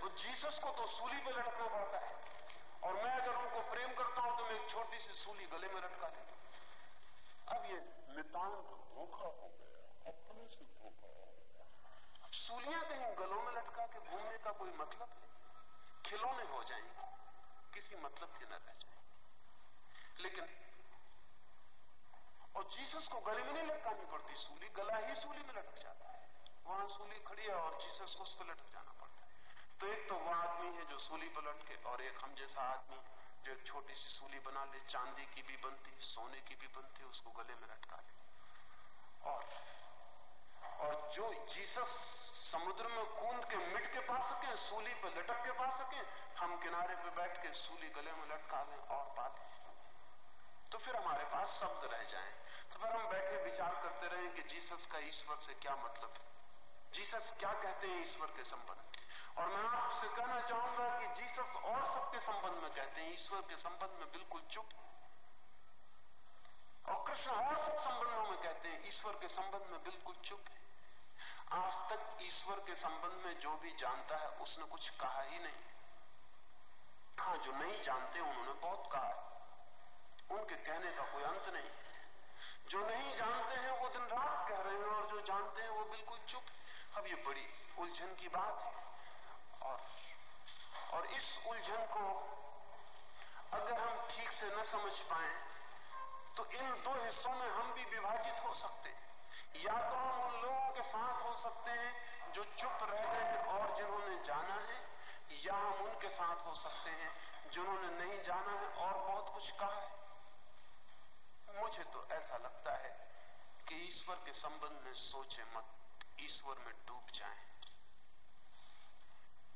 तो जीसस को तो सूली पे लटकना पड़ता है। और मैं अगर उनको प्रेम करता हूँ तो मैं एक छोटी सी सूली गले में लटका देता अब ये नितांत धोखा हो गया, अपने से धोखा हो गया। सूलियाँ कहीं गलों में लटका के घूमने का कोई मतलब नहीं खिलौने हो जाएँगे। किसी मतलब के न रह जाए। लेकिन, और जीसस को गले में नहीं लटकानी पड़ती, सूली गला ही सूली में लटक जाता है। वहाँ सूली खड़ी है और जीसस को उस पर लटक जाना पड़ता है। तो एक तो वह आदमी है जो सूली पर लटके और एक हम जैसा आदमी जो एक छोटी सी सूली बना ले, चांदी की भी बनती, सोने की भी बनती, उसको गले में लटका ले। और और जो जीसस समुद्र में कूद के मिट के पा सके, सूली पर लटक के पा सके, हम किनारे पे बैठ के सूली गले में लटका लें और पा लें तो फिर हमारे पास शब्द रह जाएँ। तो फिर हम बैठे विचार करते रहे कि जीसस का ईश्वर से क्या मतलब है। जीसस क्या कहते हैं ईश्वर के संबंध और मैं आपसे कहना चाहूँगा कि जीसस और सबके संबंध में कहते हैं, ईश्वर के संबंध में बिल्कुल चुप। और कृष्ण और सब संबंधों में कहते हैं, ईश्वर के संबंध में बिल्कुल चुप है। आज तक ईश्वर के संबंध में जो भी जानता है, उसने कुछ कहा ही नहीं। हाँ जो नहीं जानते, उन्होंने बहुत कहा उनके कहने का कोई अंत नहीं जो नहीं जानते हैं, वो दिन रात कह रहे हैं, और जो जानते हैं, वो बिल्कुल चुप अब ये बड़ी उलझन की बात है। और और इस उलझन को अगर हम ठीक से न समझ पाए तो इन दो हिस्सों में हम भी विभाजित हो सकते हैं। या तो हम उन लोगों के साथ हो सकते हैं जो चुप रह गए हैं और जिन्होंने जाना है, या हम उनके साथ हो सकते हैं जिन्होंने नहीं जाना है और बहुत कुछ कहा है मुझे तो ऐसा लगता है कि ईश्वर के संबंध में सोचे मत, ईश्वर में डूब जाएँ।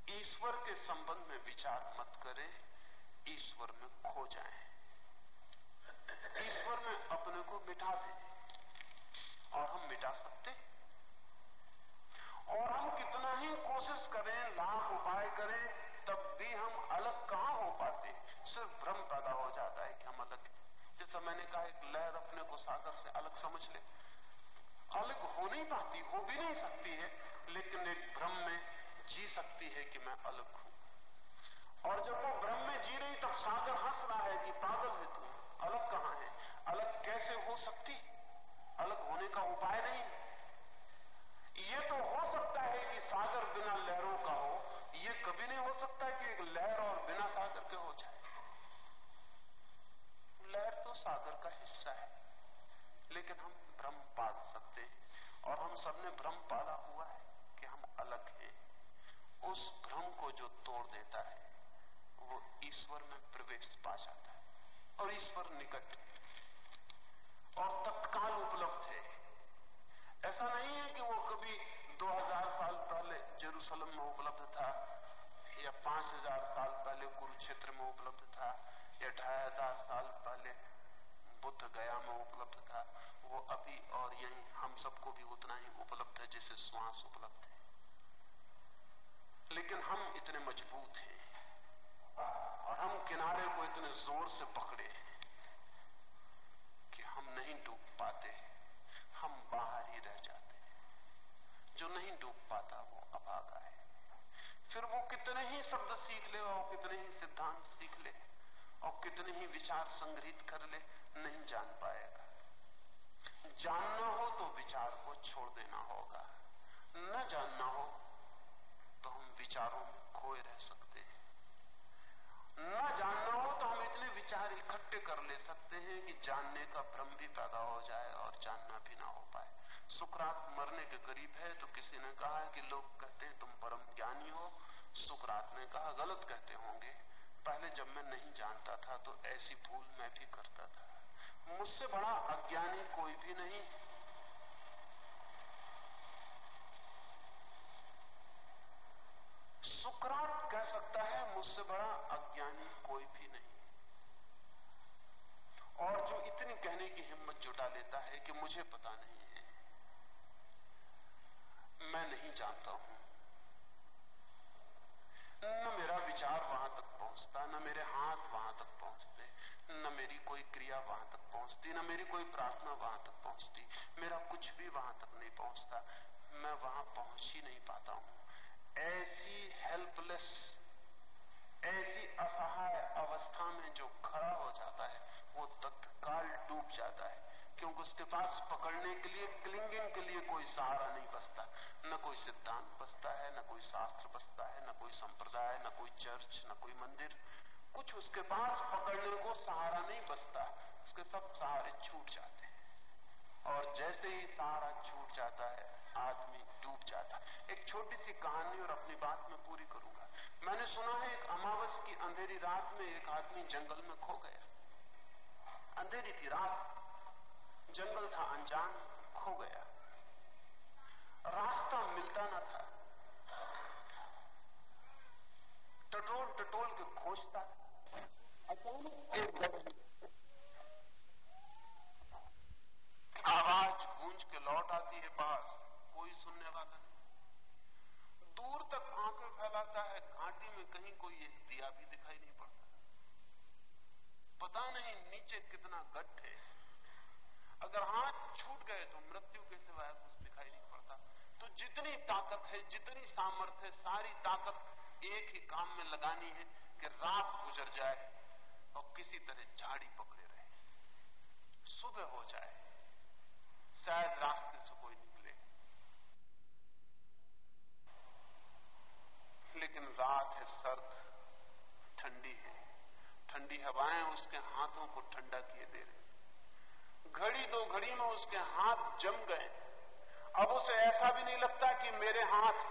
ईश्वर के संबंध में विचार मत करें, ईश्वर में खो जाएँ। ईश्वर में अपने को मिटा दें कितने ही विचार संग्रहित कर ले, नहीं जान पाएगा। जानना हो तो विचार को छोड़ देना होगा। न जानना हो तो हम विचारों में खोए रह सकते हैं। न जानना हो तो हम इतने विचार इकट्ठे कर ले सकते हैं कि जानने का भ्रम भी पैदा हो जाए और जानना भी ना हो पाए। सुकरात मरने के करीब है तो किसी ने कहा कि लोग कहते हैं तुम परम ज्ञानी हो। सुकरात ने कहा, गलत कहते होंगे। पहले जब मैं नहीं जानता था तो ऐसी भूल मैं भी करता था। मुझसे बड़ा अज्ञानी कोई भी नहीं। सुकरात कह सकता है, मुझसे बड़ा अज्ञानी कोई भी नहीं। और जो इतनी कहने की हिम्मत जुटा लेता है कि मुझे पता नहीं है। मैं नहीं जानता हूँ। न मेरा विचार वहाँ तक पहुँचता, न मेरे हाथ वहाँ तक पहुँचते, न मेरी कोई क्रिया वहाँ तक पहुँचती, न मेरी कोई प्रार्थना वहाँ तक पहुँचती। मेरा कुछ भी वहाँ तक नहीं पहुँचता। मैं वहाँ पहुँच ही नहीं पाता हूँ। ऐसी हेल्पलेस ऐसी असहाय अवस्था में जो खड़ा हो जाता है, वो तत्काल डूब जाता है। क्योंकि उसके पास पकड़ने के लिए, क्लिंगिंग के लिए कोई सहारा नहीं बसता। न कोई सिद्धांत बसता है, न कोई शास्त्र बसता है, न कोई संप्रदाय, न कोई चर्च, न कोई मंदिर। कुछ उसके पास पकड़ने को सहारा नहीं बसता। उसके सब सहारे छूट जाते हैं। और जैसे ही सहारा छूट जाता है, आदमी डूब जाता है। एक छोटी सी कहानी और अपनी बात में पूरी करूँगा। मैंने सुना है, एक अमावस की अंधेरी रात में एक आदमी जंगल में खो गया। अंधेरी की रात जंगल था अनजान खो गया। रास्ता मिलता ना था। टटोल टटोल के खोजता आवाज़ गूंज के लौट आती है पास, कोई सुनने वाला नहीं। दूर तक आँखें फैलाता है, घाटी में कहीं कोई एक दिया भी दिखाई नहीं पड़ता। पता नहीं नीचे कितना गड्ढे है। अगर हाथ छूट गए तो मृत्यु के सिवाय कुछ दिखाई नहीं पड़ता। तो जितनी ताकत है, जितनी सामर्थ्य है, सारी ताकत एक ही काम में लगानी है कि रात गुजर जाए और किसी तरह झाड़ी पकड़े रहे। सुबह हो जाए, शायद रास्ते से कोई निकले। लेकिन रात है, सर्द, ठंडी है। ठंडी हवाएँ उसके हाथों को ठंडा किए दे रही घड़ी दो घड़ी में उसके हाथ जम गए। अब उसे ऐसा भी नहीं लगता कि मेरे हाथ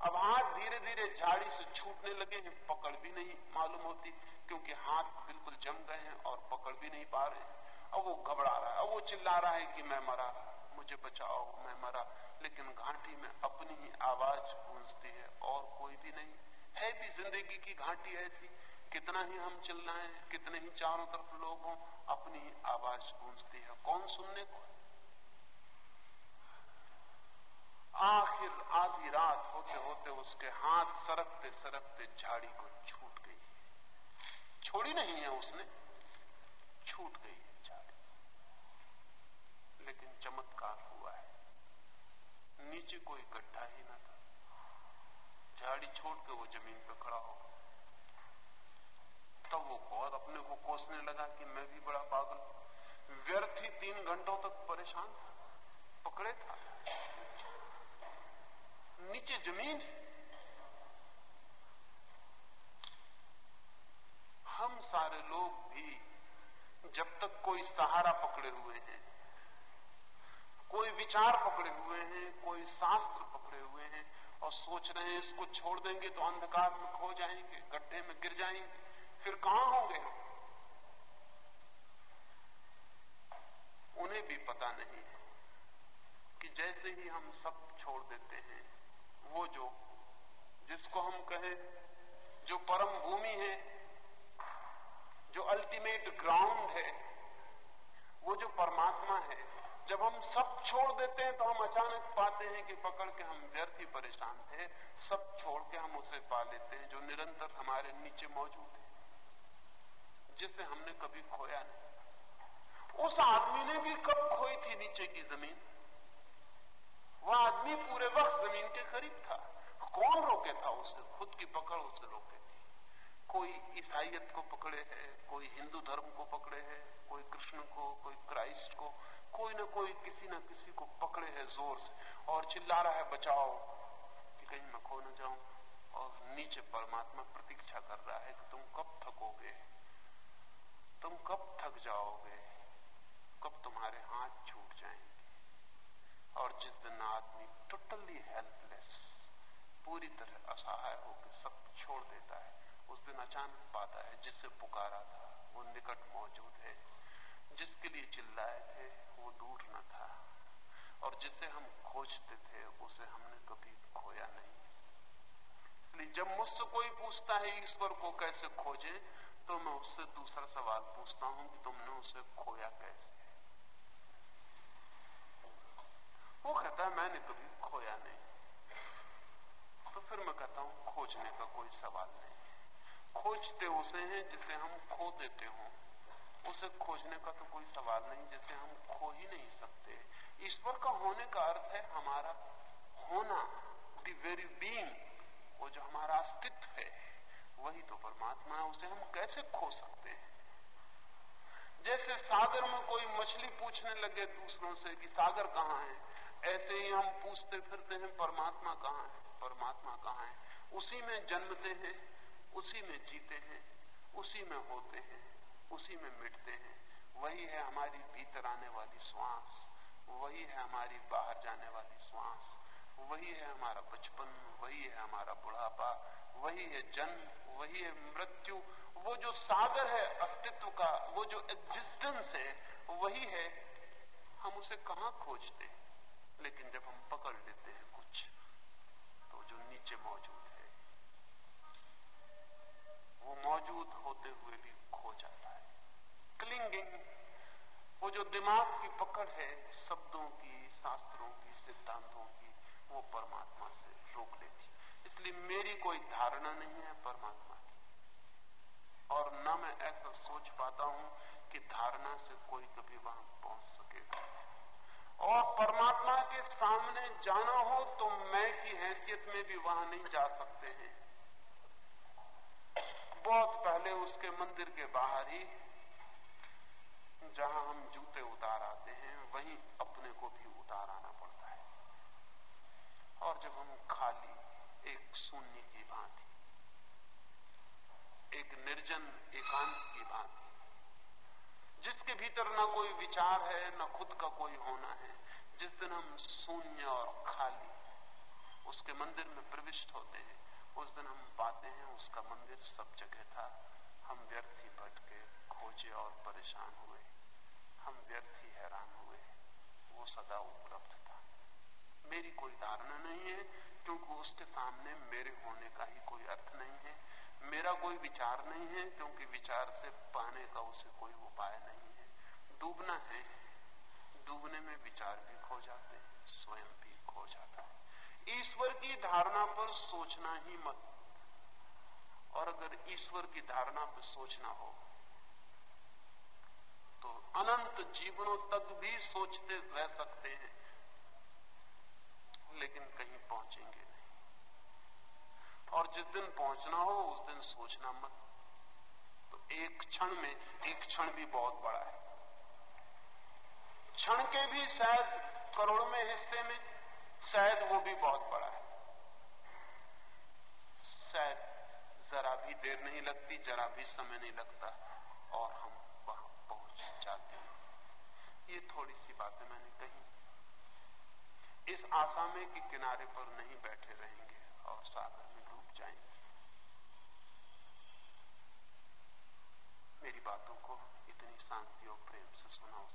अब हाथ धीरे धीरे झाड़ी से छूटने लगे हैं, पकड़ भी नहीं मालूम होती, क्योंकि हाथ बिल्कुल जम गए हैं और पकड़ भी नहीं पा रहे हैं। अब वो घबरा रहा है, अब वो चिल्ला रहा है कि मैं मरा, मुझे बचाओ, मैं मरा। लेकिन घाटी में अपनी ही आवाज़ गूंजती है और कोई भी नहीं। है भी ज़िंदगी की घाटी ऐसी कितना ही हम चिल्लाएँ, कितने ही चारों तरफ़ लोग हों, अपनी आवाज़ गूंजती है। कौन सुनने को आखिर आधी रात होते होते उसके हाथ सरकते सरकते झाड़ी को छूट गई। छोड़ी नहीं है उसने, छूट गई है झाड़ी। लेकिन चमत्कार हुआ है। नीचे कोई गड्ढा ही ना था। झाड़ी छोड़ के वो ज़मीन पर खड़ा हो तब वो बहुत अपने को कोसने लगा कि मैं भी बड़ा पागल व्यर्थ ही तीन घंटों तक परेशान था, पकड़े था। नीचे ज़मीन हम सारे लोग भी जब तक कोई सहारा पकड़े हुए हैं, कोई विचार पकड़े हुए हैं, कोई शास्त्र पकड़े हुए हैं और सोच रहे हैं इसको छोड़ देंगे तो अंधकार में खो जाएँगे, गड्ढे में गिर जाएँगे। फिर कहाँ होंगे? हम उन्हें भी पता नहीं है कि जैसे ही हम सब छोड़ देते हैं, वो जो, जिसको हम कहें, जो परम भूमि है, जो अल्टीमेट ग्राउंड है, वो जो परमात्मा है, जब हम सब छोड़ देते हैं तो हम अचानक पाते हैं कि पकड़ के हम व्यर्थ ही परेशान थे। सब छोड़ के हम उसे पा लेते हैं, जो निरंतर हमारे नीचे मौजूद है। जिसे हमने कभी खोया नहीं। उस आदमी ने भी कब खोई थी नीचे की ज़मीन? वह आदमी पूरे वक्त ज़मीन के करीब था। कौन रोके था उसे? खुद की पकड़ उसे रोके थी। कोई ईसाइयत को पकड़े है, कोई हिंदू धर्म को पकड़े है, कोई कृष्ण को, कोई क्राइस्ट को, कोई ना कोई किसी ना किसी को पकड़े है ज़ोर से। और चिल्ला रहा है, बचाओ। कि कहीं मैं खो न जाऊँ। और नीचे परमात्मा प्रतीक्षा कर रहा है कि तुम कब थकोगे? तुम कब थक जाओगे? कब तुम्हारे हाथ छूट जाएँगे? और जिस दिन आदमी टोटली हेल्पलेस पूरी तरह असहाय होकर सब छोड़ देता है, उस दिन अचानक पाता है, जिससे पुकारा था, वो निकट मौजूद है। जिसके लिए चिल्लाए थे, वो दूर न था। और जिसे हम खोजते थे, उसे हमने कभी खोया नहीं। इसलिए जब मुझसे कोई पूछता है, ईश्वर को कैसे खोजे तो मैं उससे दूसरा सवाल पूछता हूँ कि तुमने उसे खोया कैसे? वो कहता है, मैंने कभी खोया नहीं। तो फिर मैं कहता हूँ, खोजने का कोई सवाल नहीं। खोजते उसे हैं जिसे हम खो देते हो। उसे खोजने का तो कोई सवाल नहीं, जिसे हम खो ही नहीं सकते। ईश्वर का होने का अर्थ है हमारा होना दी वेरी बीइंग वो जो हमारा अस्तित्व है। वही तो परमात्मा है, उसे हम कैसे खो सकते हैं? जैसे सागर में कोई मछली पूछने लगे दूसरों से कि, सागर कहाँ है? ऐसे ही हम पूछते फिरते हैं, परमात्मा कहाँ है? परमात्मा कहाँ है? उसी में जन्मते हैं, उसी में जीते हैं, उसी में होते हैं, उसी में मिटते हैं। वही है हमारी भीतर आने वाली श्वास, वही है हमारी बाहर जाने वाली श्वास। वही है हमारा बचपन, वही है हमारा बुढ़ापा, वही है जन्म, वही है मृत्यु। वो जो सागर है अस्तित्व का, वो जो एग्जिस्टेंस है, वही है, हम उसे कहा खोजते हैं? लेकिन जब हम पकड़ लेते हैं कुछ तो जो नीचे मौजूद है, वो मौजूद होते हुए भी खो जाता है। क्लिंगिंग वो जो दिमाग की पकड़ है, शब्दों की, शास्त्रों की, सिद्धांतों की वो परमात्मा से रोक लेती। इसलिए मेरी कोई धारणा नहीं है परमात्मा की। और न मैं ऐसा सोच पाता हूँ कि धारणा से कोई कभी वहाँ पहुँच सकेगा। और परमात्मा के सामने जाना हो तो मैं की हैसियत में भी वहाँ नहीं जा सकते हैं। बहुत पहले उसके मंदिर के बाहर ही जहाँ हम जूते उतार आते हैं, वहीं अपने को भी उतार आना पड़ता है और जब हम खाली एक शून्य की भांति एक निर्जन एकांत की भांति जिसके भीतर ना कोई विचार है, ना खुद का कोई होना है। जिस दिन हम शून्य और खाली उसके मंदिर में प्रविष्ट होते हैं, उस दिन हम पाते हैं उसका मंदिर सब जगह था। हम व्यर्थी भटके खोजे और परेशान हुए। हम व्यर्थ ही हैरान हुए। वो सदा उपलब्ध था। मेरी कोई धारणा नहीं है, क्योंकि उसके सामने मेरे होने का ही कोई अर्थ नहीं है। मेरा कोई विचार नहीं है, क्योंकि विचार से पाने का उसे कोई उपाय नहीं है। डूबना है, डूबने में विचार भी खो जाते हैं, स्वयं भी खो जाता है। ईश्वर की धारणा पर सोचना ही मत। और अगर ईश्वर की धारणा पर सोचना हो तो अनंत जीवनों तक भी सोचते रह सकते हैं, लेकिन कहीं पहुँचेंगे और जिस दिन पहुँचना हो, उस दिन सोचना मत। तो एक क्षण में, एक क्षण भी बहुत बड़ा है। क्षण के भी शायद करोड़ में हिस्से में, शायद वो भी बहुत बड़ा है। शायद जरा भी देर नहीं लगती, जरा भी समय नहीं लगता, और हम वहाँ पहुँच जाते हैं। ये थोड़ी सी बातें मैंने कही। इस आशा में कि किनारे पर नहीं बैठे रहेंगे, और सागर चाहिए मेरी बातों को इतनी शांति और प्रेम से सुनाओ